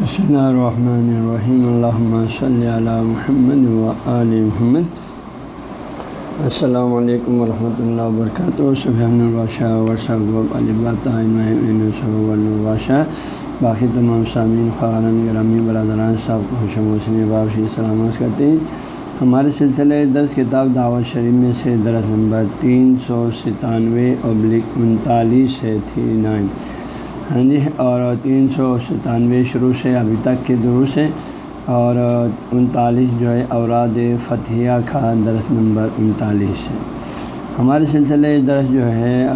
بسم اللہ الرحمن الرحیم الحمۃ صلی علی محمد و علیہ محمد السلام علیکم ورحمۃ اللہ وبرکاتہ صبح البادشاہ ورثہ البادشاہ باقی تمام سامعین خارن گرامی برادران صاحب کو خوش حسن بابشی سلامت کرتے ہیں ہمارے سلسلے درس کتاب دعوت شریف میں سے درس نمبر تین سو ستانوے ابلک انتالیس ہے تھری نائن۔ ہاں جی اور تین سو ستانوے شروع سے ابھی تک کے دروس ہیں اور انتالیس جو ہے، اوراد فتحیہ کا درس نمبر انتالیس ہے۔ ہمارے سلسلے درس جو ہے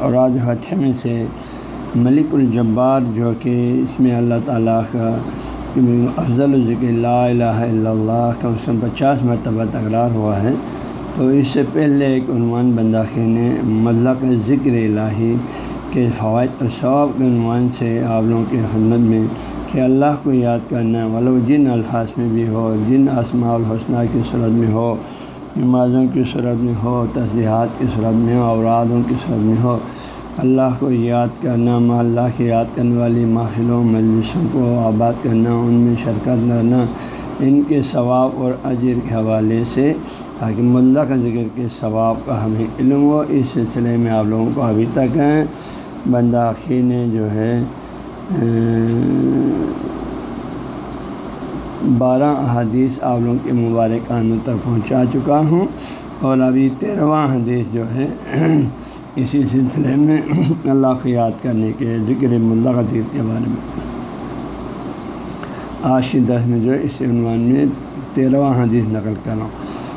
اوراد فتح میں سے ملک الجبار جو کہ اس میں اللہ تعالیٰ کا افضل الذکر لا الہ الا اللہ کم سے کم پچاس مرتبہ تکرار ہوا ہے۔ تو اس سے پہلے ایک عنوان بنداخی نے مطلق ذکر الہی کے فوائد اور ثواب کے عنوان سے آپ لوگوں کی خدمت میں کہ اللہ کو یاد کرنا ولو جن الفاظ میں بھی ہو، جن اسماع الحسنہ کی صورت میں ہو، نمازوں کی صورت میں ہو تصبیحات کی صورت میں ہو، اورادوں کی صورت میں ہو، اللہ کو یاد کرنا، ماں اللہ کی یاد کرنے والی محفلوں مجلسوں کو آباد کرنا، ان میں شرکت کرنا، ان کے ثواب اور اجر کے حوالے سے، تاکہ ملک ذکر کے ثواب کا ہمیں علم ہو۔ اس سلسلے میں آپ لوگوں کو ابھی تک ہیں۔ بنداخی نے جو ہے بارہ حدیث آپ لوگوں کے مبارک کانوں تک پہنچا چکا ہوں۔ اور ابھی تیرہواں حدیث جو ہے، اسی سلسلے میں اللہ کو یاد کرنے کے ذکر ملا ذکر کے بارے میں۔ آج کی درس میں جو ہے، اس عنوان میں تیرہواں حدیث نقل کر رہا ہوں۔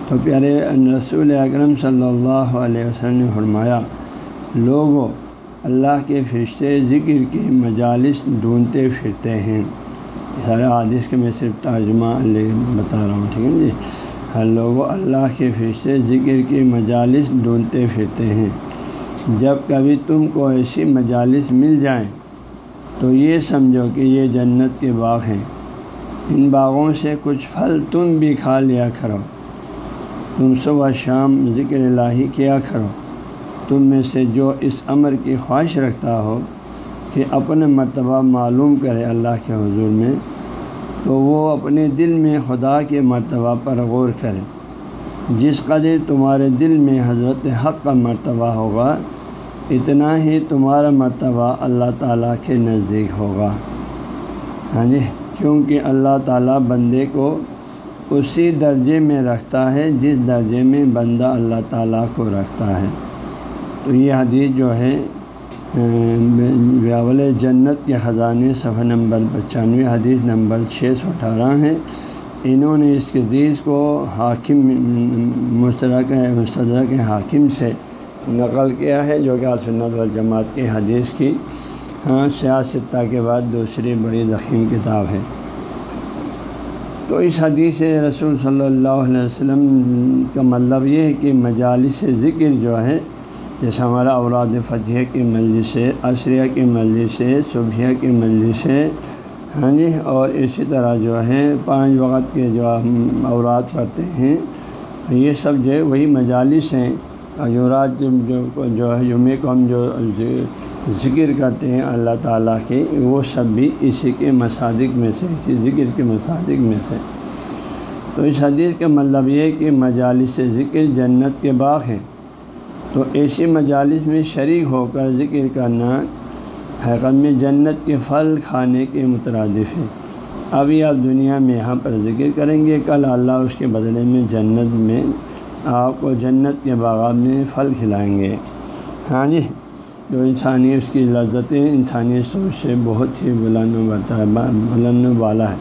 تو پیارے رسول اکرم صلی اللہ علیہ وسلم نے فرمایا، لوگوں اللہ کے فرشتے ذکر کی مجالس ڈھونڈتے پھرتے ہیں۔ سارے حادث کے میں صرف ترجمہ بتا رہا ہوں، ٹھیک ہے جی؟ ہر لوگوں اللہ کے فرشتے ذکر کی مجالس ڈھونڈتے پھرتے ہیں۔ جب کبھی تم کو ایسی مجالس مل جائیں تو یہ سمجھو کہ یہ جنت کے باغ ہیں۔ ان باغوں سے کچھ پھل تم بھی کھا لیا کرو۔ تم صبح شام ذکر الہی کیا کرو۔ تم میں سے جو اس امر کی خواہش رکھتا ہو کہ اپنے مرتبہ معلوم کرے اللہ کے حضور میں، تو وہ اپنے دل میں خدا کے مرتبہ پر غور کرے۔ جس قدر تمہارے دل میں حضرت حق کا مرتبہ ہوگا، اتنا ہی تمہارا مرتبہ اللہ تعالیٰ کے نزدیک ہوگا۔ ہاں جی کیونکہ اللہ تعالیٰ بندے کو اسی درجے میں رکھتا ہے، جس درجے میں بندہ اللہ تعالیٰ کو رکھتا ہے۔ تو یہ حدیث جو ہے بیاول جنت کے خزانے صفحہ نمبر پچانوے، حدیث نمبر چھ سو اٹھارہ ہیں۔ انہوں نے اس حدیث کو حاکم مشترک مستدرک حاکم سے نقل کیا ہے، جو کہ سنت والجماعت کی حدیث کی۔ ہاں سیاستہ کے بعد دوسری بڑی ضخیم کتاب ہے۔ تو اس حدیث رسول صلی اللہ علیہ وسلم کا مطلب یہ ہے کہ مجالس ذکر جو ہے جیسے ہمارا اوراد فتح کی مجلس ہے عصریہ کی مجلس ہے صبحیہ کی مجلس ہے ہاں جی؟ اور اسی طرح جو ہے، پانچ وقت کے جو ہم اوراد پڑھتے ہیں، یہ سب جو ہے وہی مجالس ہیں۔ جورات جو ہے جمعے کو ہم جو ذکر کرتے ہیں اللہ تعالیٰ کے، وہ سب بھی اسی کے مصادق میں سے، اسی ذکر کے مصادق میں سے۔ تو اس حدیث کا مطلب یہ کہ مجالس ذکر جنت کے باغ ہیں۔ تو ایسی مجالس میں شریک ہو کر ذکر کرنا حقیقت میں جنت کے پھل کھانے کے مترادف ہے۔ ابھی آپ دنیا میں یہاں پر ذکر کریں گے، کل اللہ اس کے بدلے میں جنت میں آپ کو جنت کے باغات میں پھل کھلائیں گے۔ ہاں جی جو انسانی اس کی لذتیں انسانی سوچ سے بہت ہی بلند بڑھتا ہے بلند والا ہے۔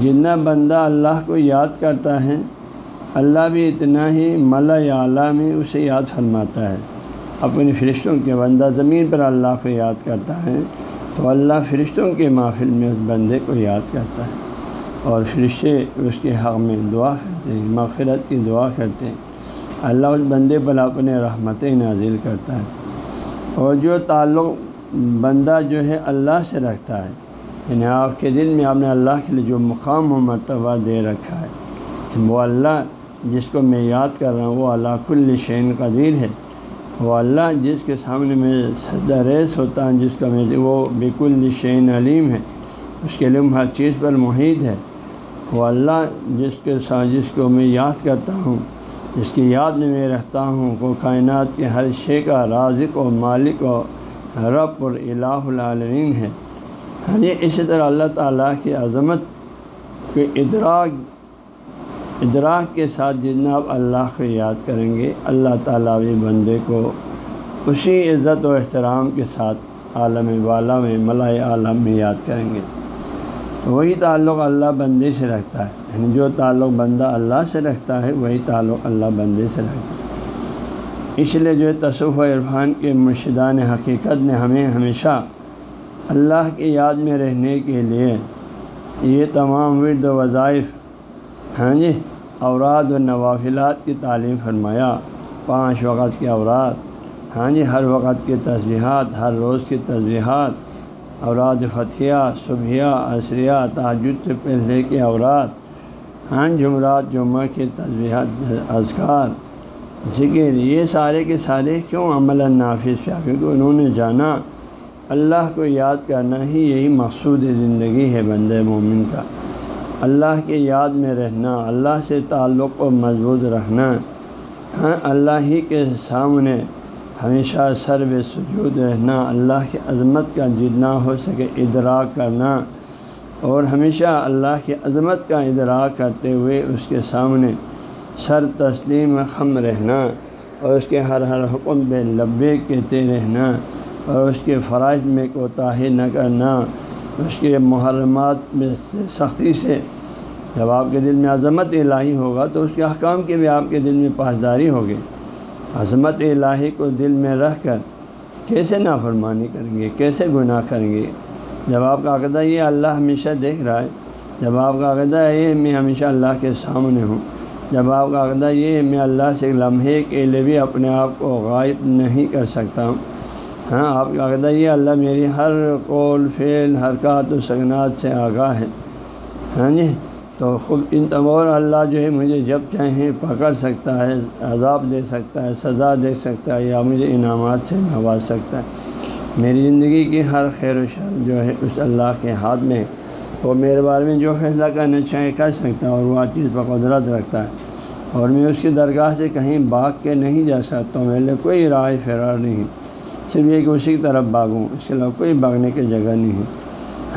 جتنا بندہ اللہ کو یاد کرتا ہے اللہ بھی اتنا ہی ملا اعلیٰ میں اسے یاد فرماتا ہے۔ اپنی فرشتوں کے بندہ زمین پر اللہ کو یاد کرتا ہے تو اللہ فرشتوں کے محفل میں اس بندے کو یاد کرتا ہے اور فرشتے اس کے حق میں دعا کرتے ہیں، مغفرت کی دعا کرتے ہیں۔ اللہ اس بندے پر اپنے رحمتیں نازل کرتا ہے۔ اور جو تعلق بندہ جو ہے اللہ سے رکھتا ہے یعنی آپ کے دل میں آپ نے اللہ کے لیے جو مقام و مرتبہ دے رکھا ہے وہ اللہ جس کو میں یاد کر رہا ہوں، وہ اللہ کل شعین قدیر ہے۔ وہ اللہ جس کے سامنے میں سجدہ ریس ہوتا ہے، جس کا میں وہ بالکل شعین علیم ہے۔ اس کے علم ہر چیز پر محیط ہے۔ وہ اللہ جس کے ساتھ جس کو میں یاد کرتا ہوں، جس کی یاد میں میں رہتا ہوں، وہ کائنات کے ہر شے کا رازق و مالک و رب اور الہ العالمین ہے۔ ہاں جی اسی طرح اللہ تعالیٰ کی عظمت کے ادراک ادراک کے ساتھ جتنا آپ اللہ کو یاد کریں گے، اللہ تعالیٰ بھی بندے کو اسی عزت و احترام کے ساتھ عالم والا میں، ملائے عالم میں یاد کریں گے۔ تو وہی تعلق اللہ بندے سے رکھتا ہے۔ یعنی جو تعلق بندہ اللہ سے رکھتا ہے، وہی تعلق اللہ بندے سے رکھتا ہے۔ اس لیے جو تصوف و عرفان کے مرشدان حقیقت نے ہمیں ہمیشہ اللہ کی یاد میں رہنے کے لیے یہ تمام ورد و وظائف ہاں جی اوراد و نوافلات کی تعلیم فرمایا، پانچ وقت کے اوراد۔ ہاں جی ہر وقت کے تصبیحات ہر روز کی تصبیحات اوراد فتھیہ صبحیہ، عصریہ تاجد سے پہلے کے اوراد۔ ہاں جمعرات، جمعہ کے تجبیہات اذکار۔ ذکر، یہ سارے کے سارے کیوں عمل نافذ کیا کیونکہ انہوں نے جانا، اللہ کو یاد کرنا ہی یہی مقصود زندگی ہے بند مومن کا۔ اللہ کے یاد میں رہنا، اللہ سے تعلق کو مضبوط رکھنا ہاں اللہ ہی کے سامنے ہمیشہ سر و سجود رہنا، اللہ کی عظمت کا جتنا ہو سکے ادراک کرنا، اور ہمیشہ اللہ کی عظمت کا ادراک کرتے ہوئے اس کے سامنے سر تسلیم خم رہنا، اور اس کے ہر ہر حکم پہ لبے کہتے رہنا، اور اس کے فرائض میں کوتاہی نہ کرنا اس کے محرمات میں سختی سے جب آپ کے دل میں عظمت الہی ہوگا تو اس کے احکام کی بھی آپ کے دل میں پاسداری ہوگی۔ عظمت الہی کو دل میں رکھ کر کیسے نافرمانی کریں گے؟ کیسے گناہ کریں گے؟ جب آپ کا عقدہ یہ اللہ ہمیشہ دیکھ رہا ہے، جب آپ کا عقدہ یہ میں ہمیشہ اللہ کے سامنے ہوں، جب آپ کا عقدہ یہ میں اللہ سے لمحے کے لیے بھی اپنے آپ کو غائب نہیں کر سکتا ہوں ہاں آپ کا عقدہ یہ اللہ میری ہر قول، فعل، حرکات و سکنات سے آگاہ ہے۔ ہاں جی؟ تو خود ان تمور اللہ جو ہے، مجھے جب چاہیں پکڑ سکتا ہے، عذاب دے سکتا ہے، سزا دے سکتا ہے، یا مجھے انعامات سے نواز سکتا ہے۔ میری زندگی کی ہر خیر و شر جو ہے، اس اللہ کے ہاتھ میں وہ میرے بارے میں جو فیصلہ کرنا چاہے، کر سکتا ہے اور وہ ہر چیز پر قدرت رکھتا ہے۔ اور میں اس کی درگاہ سے کہیں بھاگ کے نہیں جا سکتا ہوں میرے لیے کوئی رائے فرار نہیں۔ صرف یہ کہ اسی کی طرف بھاگوں اس کے علاوہ کوئی بھاگنے کی جگہ نہیں ہے۔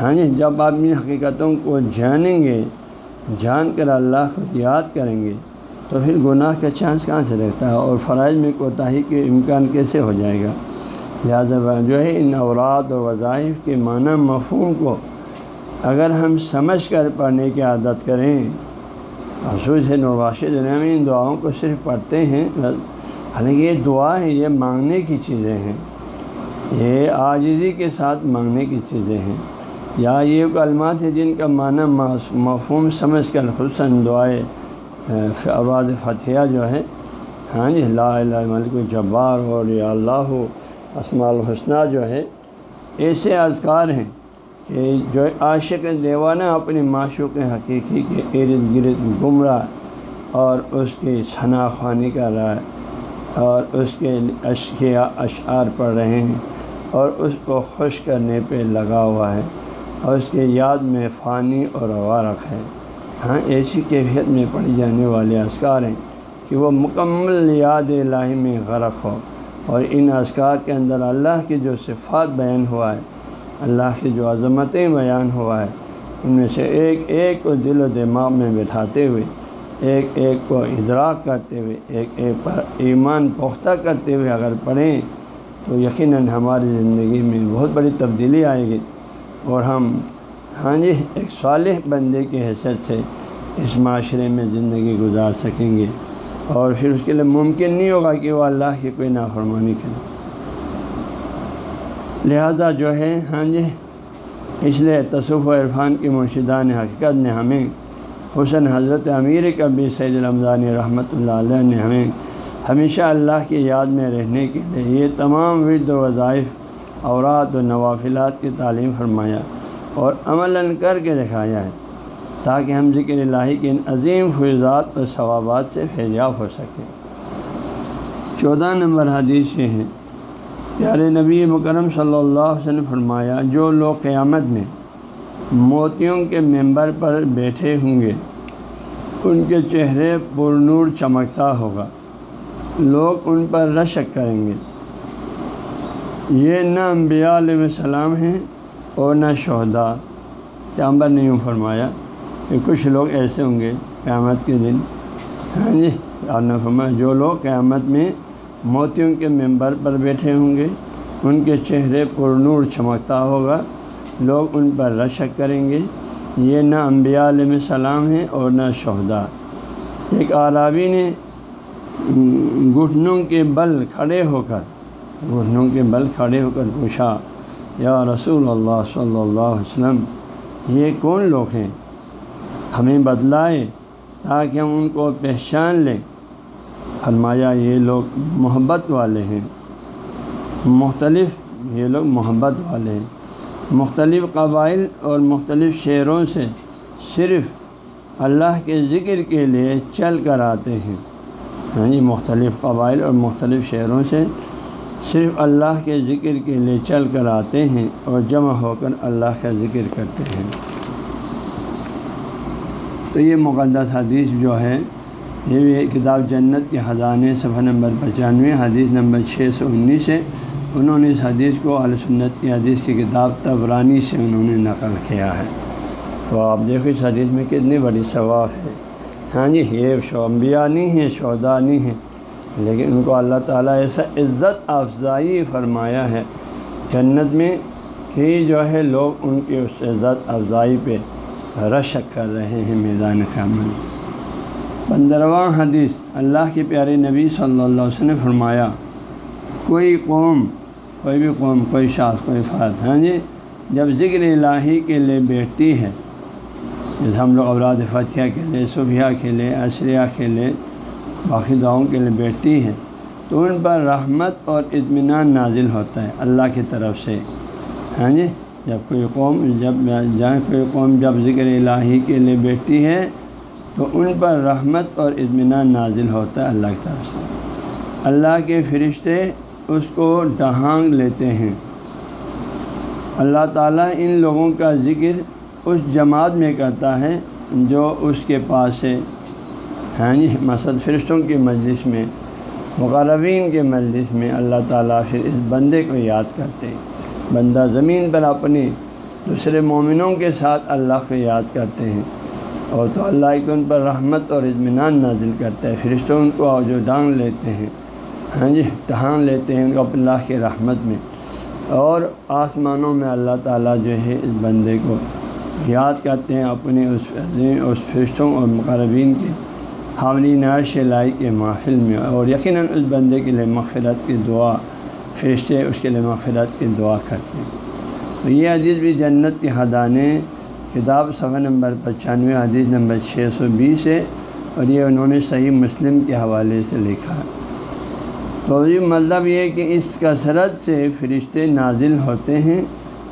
ہاں جی جب آپ ان حقیقتوں کو جانیں گے، جان کر اللہ کو یاد کریں گے، تو پھر گناہ کا چانس کہاں سے رہتا ہے؟ اور فرائض میں کوتاہی کے امکان کیسے ہو جائے گا؟ لہٰذا جو ہے، ان اوراد و وظائف کے معنی مفہوم کو اگر ہم سمجھ کر پڑھنے کی عادت کریں، افسوس ہے نواش دنیا میں ان دعاؤں کو صرف پڑھتے ہیں، حالانکہ یہ دعا ہے، یہ مانگنے کی چیزیں ہیں۔ یہ عاجزی کے ساتھ مانگنے کی چیزیں ہیں۔ یا یہ کلمات ہیں جن کا معنی مفہوم سمجھ کر حسن دعائے آباد فتح جو ہے۔ ہاں جی اللہ ملک جبار اور یا اللہ اسماع الحسنہ جو ہے۔ ایسے اذکار ہیں کہ جو عاشق دیوانہ اپنی معشوق حقیقی کے ارد گرد گمراہ اور اس کی شنا خوانی کر رہا ہے اور اس کے اشیا، اشعار پڑھ رہے ہیں۔ اور اس کو خوش کرنے پہ لگا ہوا ہے اور اس کے یاد میں فانی اور غارق ہے۔ ہاں ایسی کیفیت میں پڑھی جانے والے اسکار ہیں کہ وہ مکمل یاد الہی میں غرق ہو اور ان اسکار کے اندر اللہ کی جو صفات بیان ہوا ہے، اللہ کی جو عظمتیں بیان ہوا ہے، ان میں سے ایک ایک کو دل و دماغ میں بٹھاتے ہوئے، ایک ایک کو ادراک کرتے ہوئے، ایک ایک پر ایمان پختہ کرتے ہوئے اگر پڑھیں تو یقیناً ہماری زندگی میں بہت بڑی تبدیلی آئے گی اور ہم ہاں جی ایک صالح بندے کی حیثیت سے اس معاشرے میں زندگی گزار سکیں گے اور پھر اس کے لیے ممکن نہیں ہوگا کہ وہ اللہ کی کوئی نافرمانی کرے۔ لہذا جو ہے ہاں جی اس لیے تصوف و عرفان کی مرشدان حقیقت نے ہمیں، حسن حضرت امیر کبی سید الرمضانی رحمۃ اللہ علیہ نے ہمیں ہمیشہ اللہ کی یاد میں رہنے کے لیے یہ تمام ورد و وظائف اورات و نوافلات کی تعلیم فرمایا اور عمل کر کے دکھایا ہے، تاکہ ہم ذکر الہی کے ان عظیم فیضات و ثوابات سے فیضیاب ہو سکیں۔ چودہ نمبر حدیث سے ہیں پیارے نبی مکرم صلی اللہ علیہ وسلم فرمایا، جو لوگ قیامت میں موتیوں کے ممبر پر بیٹھے ہوں گے، ان کے چہرے پر نور چمکتا ہوگا۔ لوگ ان پر رشک کریں گے۔ یہ نہ انبیاء علیہ السلام ہیں اور نہ شہدا پیامبر نے یوں فرمایا کہ کچھ لوگ ایسے ہوں گے قیامت کے دن۔ ہاں جی آپ نے فرمایا جو لوگ قیامت میں موتیوں کے ممبر پر بیٹھے ہوں گے، ان کے چہرے پر نور چمکتا ہوگا۔ لوگ ان پر رشک کریں گے۔ یہ نہ انبیاء علیہ السلام ہیں اور نہ شہدا ایک عرابی نے گھٹنوں کے بل کھڑے ہو کر، گھٹنوں کے بل کھڑے ہو کر پوچھا، یا رسول اللہ صلی اللہ علیہ وسلم، یہ کون لوگ ہیں؟ ہمیں بدلائے تاکہ ہم ان کو پہچان لیں۔ فرمایا، یہ لوگ محبت والے ہیں۔ مختلف، یہ لوگ محبت والے ہیں۔ مختلف قبائل اور مختلف شہروں سے صرف اللہ کے ذکر کے لیے چل کر آتے ہیں۔ ہاں جی مختلف قبائل اور مختلف شہروں سے صرف اللہ کے ذکر کے لیے چل کر آتے ہیں اور جمع ہو کر اللہ کا ذکر کرتے ہیں۔ تو یہ مقدس حدیث جو ہے، یہ بھی کتاب جنت کے خزانے، صفحہ نمبر پچانوے، حدیث نمبر چھ سو انیس ہے۔ انہوں نے اس حدیث کو سنت کی حدیث کی کتاب تبرانی سے انہوں نے نقل کیا ہے۔ تو آپ دیکھو اس حدیث میں کتنی بڑی ثواف ہے۔ ہاں جی یہ شعبیہ نہیں ہے شودا نہیں ہے لیکن ان کو اللہ تعالیٰ ایسا عزت افزائی فرمایا ہے جنت میں کہ جو ہے لوگ ان کی اس عزت افزائی پہ رشک کر رہے ہیں میدان خامل پندرواں حدیث، اللہ کے پیارے نبی صلی اللہ علیہ وسلم نے فرمایا، کوئی قوم، کوئی بھی قوم، کوئی شاخ کوئی فرد ہاں جی جب ذکر الہی کے لیے بیٹھتی ہے جیسے ہم لوگ اوراد فتح کے لیے صبح کے لیے عشریہ کے لیے باقی دعاؤں کے لیے بیٹھتی ہے تو ان پر رحمت اور اطمینان نازل ہوتا ہے اللہ کی طرف سے۔ ہاں جی؟ جب کوئی قوم، جب جہاں کوئی قوم جب ذکر الہی کے لیے بیٹھتی ہے، تو ان پر رحمت اور اطمینان نازل ہوتا ہے اللہ کی طرف سے۔ اللہ کے فرشتے اس کو ڈھانگ لیتے ہیں۔ اللہ تعالیٰ ان لوگوں کا ذکر اس جماعت میں کرتا ہے جو اس کے پاس ہے۔ ہاں جی مسد فرشتوں کے مجلس میں، مقربین کے مجلس میں اللہ تعالیٰ پھر اس بندے کو یاد کرتے۔ بندہ زمین پر اپنی دوسرے مومنوں کے ساتھ اللہ کو یاد کرتے ہیں۔ اور تو اللہ ایک ان پر رحمت اور اطمینان نازل کرتا ہے۔ فرشتوں ان کو جو ڈانگ لیتے ہیں۔ ہاں جی ٹہان لیتے ہیں ان کو اللہ کے رحمت میں۔ اور آسمانوں میں اللہ تعالیٰ جو ہے اس بندے کو یاد کرتے ہیں اپنے اس اس فرشتوں اور مقربین کے حاملی نعش لائی کے محفل میں اور یقیناً اس بندے کے لیے مغفرت کی دعا فرشتے اس کے لیے مغفرت کی دعا کرتے ہیں۔ تو یہ عزیز بھی جنت کے حدانے کتاب صفحہ نمبر پچانوے، حدیث نمبر چھ سو بیس ہے اور یہ انہوں نے صحیح مسلم کے حوالے سے لکھا۔ تو یہ مطلب یہ کہ اس کثرت سے فرشتے نازل ہوتے ہیں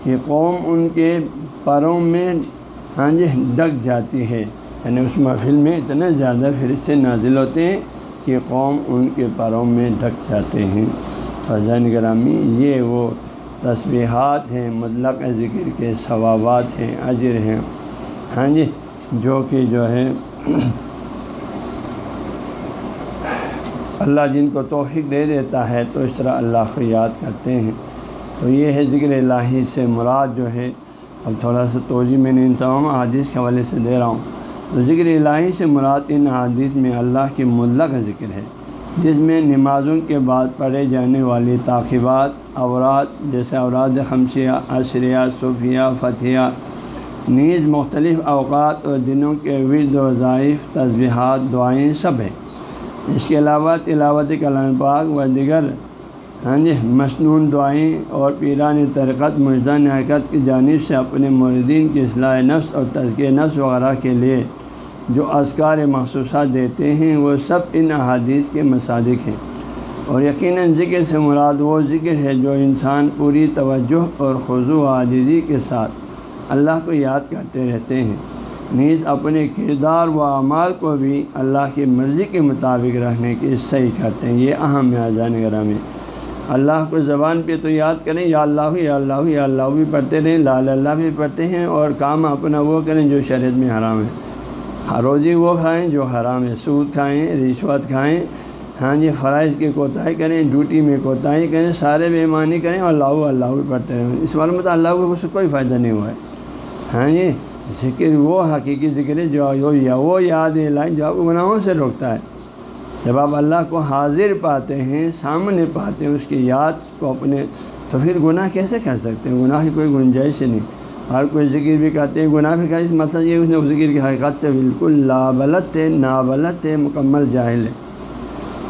کہ قوم ان کے پروں میں ہاں جی ڈک جاتی ہے یعنی اس محفل میں اتنے زیادہ فرشتے نازل ہوتے ہیں کہ قوم ان کے پروں میں ڈک جاتے ہیں۔ فضین گرامی، یہ وہ تسبیحات ہیں، مطلق ذکر کے ثوابات ہیں، اجر ہیں۔ ہاں جی جو کہ جو ہے اللہ جن کو توفیق دے دیتا ہے، تو اس طرح اللہ کو یاد کرتے ہیں۔ تو یہ ہے ذکر الہی سے مراد جو ہے اب تھوڑا سا توجہ میں نے ان تمام حادث کے حوالے سے دے رہا ہوں۔ تو ذکر الہی سے مراد ان حادث میں اللہ کی مطلق ذکر ہے، جس میں نمازوں کے بعد پڑھے جانے والی تاخیبات، اوراد، جیسے اوراد خمسیہ، عشریہ، صوفیہ، فتحیہ، نیز مختلف اوقات اور دنوں کے ورد و ضائف تصبیحات دعائیں سب ہیں۔ اس کے علاوہ تلاوت کلام پاک و دیگر ہاں جی مصنون دعائیں اور پیران ترکت مجدان حرکت کی جانب سے اپنے مردین کی اصلاح نفس اور تزکیہ نفس وغیرہ کے لیے جو اذکار مخصوصات دیتے ہیں، وہ سب ان احادیث کے مصادق ہیں۔ اور یقیناً ذکر سے مراد وہ ذکر ہے جو انسان پوری توجہ اور خضو و عاجزی کے ساتھ اللہ کو یاد کرتے رہتے ہیں۔ نیز اپنے کردار و اعمال کو بھی اللہ کی مرضی کے مطابق رہنے کی صحیح کرتے ہیں یہ اہم ہے اذان گرامی اللہ کو زبان پہ تو یاد کریں، یا اللہ یا اللہ یا اللہ بھی پڑھتے رہیں لال اللہ بھی پڑھتے ہیں اور کام اپنا وہ کریں جو شریعت میں حرام ہے۔ روزی وہ کھائیں جو حرام ہے، سود کھائیں، رشوت کھائیں ہاں جی فرائض کی کوتاہی کریں، ڈیوٹی میں کوتاہی کریں، سارے بےمانی کریں اور اللہ اللہ بھی پڑھتے رہیں۔ اس والے میں تو اللہ کو اس سے کوئی فائدہ نہیں ہوا ہے۔ ہاں جی ذکر وہ حقیقی ذکر ہے جو یا وہ یاد لائن جو آپ کو گناہوں سے روکتا ہے۔ جب آپ اللہ کو حاضر پاتے ہیں، سامنے پاتے ہیں، اس کی یاد کو اپنے، تو پھر گناہ کیسے کر سکتے ہیں؟ گناہ کی کوئی گنجائش نہیں۔ ہر کوئی ذکر بھی کرتے ہیں، گناہ بھی کرتے مطلب یہ اس نے ذکر کی حقیقت سے بالکل لابلت ہے نابلت ہے مکمل جاہل ہے۔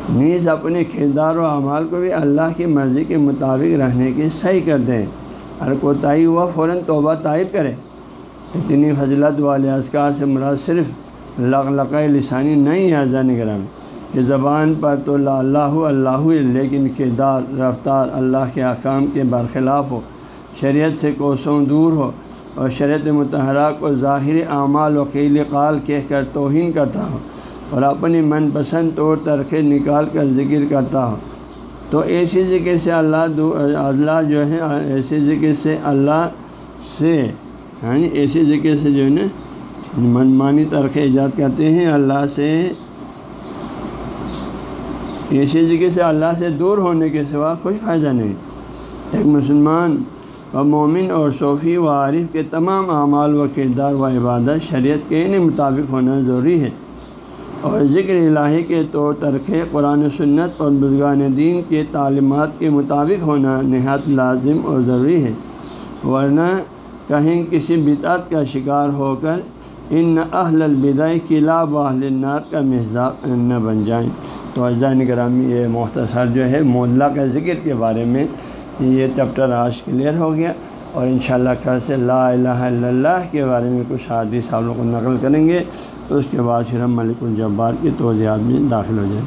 نیز اپنے کردار و اعمال کو بھی اللہ کی مرضی کے مطابق رہنے کی صحیح کر دیں۔ ہر کوتاہی ہوا، فوراً توبہ طائب کرے۔ اتنی فضلت والے اسکار سے مراد صرف لق لسانی نہیں ہے اذان کرام کہ زبان پر تو لا اللہ اللہ لیکن کردار، رفتار اللہ کے احکام کے برخلاف ہو۔ شریعت سے کوسوں دور ہو اور شریعت متحرہ کو ظاہر اعمال وکیل قال کہہ کر توہین کرتا ہو اور اپنی من پسند طور طرقے نکال کر ذکر کرتا ہو۔ تو ایسی ذکر سے اللہ اللہ جو ہے، ایسی ذکر سے اللہ سے ہاں ایسی ذکر سے جو ہے نا، منمانی ترقی ایجاد کرتے ہیں، اللہ سے ایسی ذکر سے اللہ سے دور ہونے کے سوا کوئی فائدہ نہیں۔ ایک مسلمان و مومن اور صوفی و عارف کے تمام اعمال و کردار و عبادت شریعت کے انہیں مطابق ہونا ضروری ہے۔ اور ذکر الہی کے طور طرقے قرآن سنت اور بزرگان دین کے تعلیمات کے مطابق ہونا نہایت لازم اور ضروری ہے۔ ورنہ کہیں کسی بدعت کا شکار ہو کر ان اہل البدع قلعہ و اہل النار کا مزاق نہ بن جائیں۔ تو اجزاء گرامی یہ مختصر جو ہے مولہ کا ذکر کے بارے میں یہ چیپٹر آج کلیئر ہو گیا اور انشاءاللہ شاء اللہ سے لا الہ الا اللہ کے بارے میں کچھ حادث آپ لوگوں کو نقل کریں گے تو اس کے بعد پھر ہم ملک الجبار کی توضیحات میں داخل ہو جائیں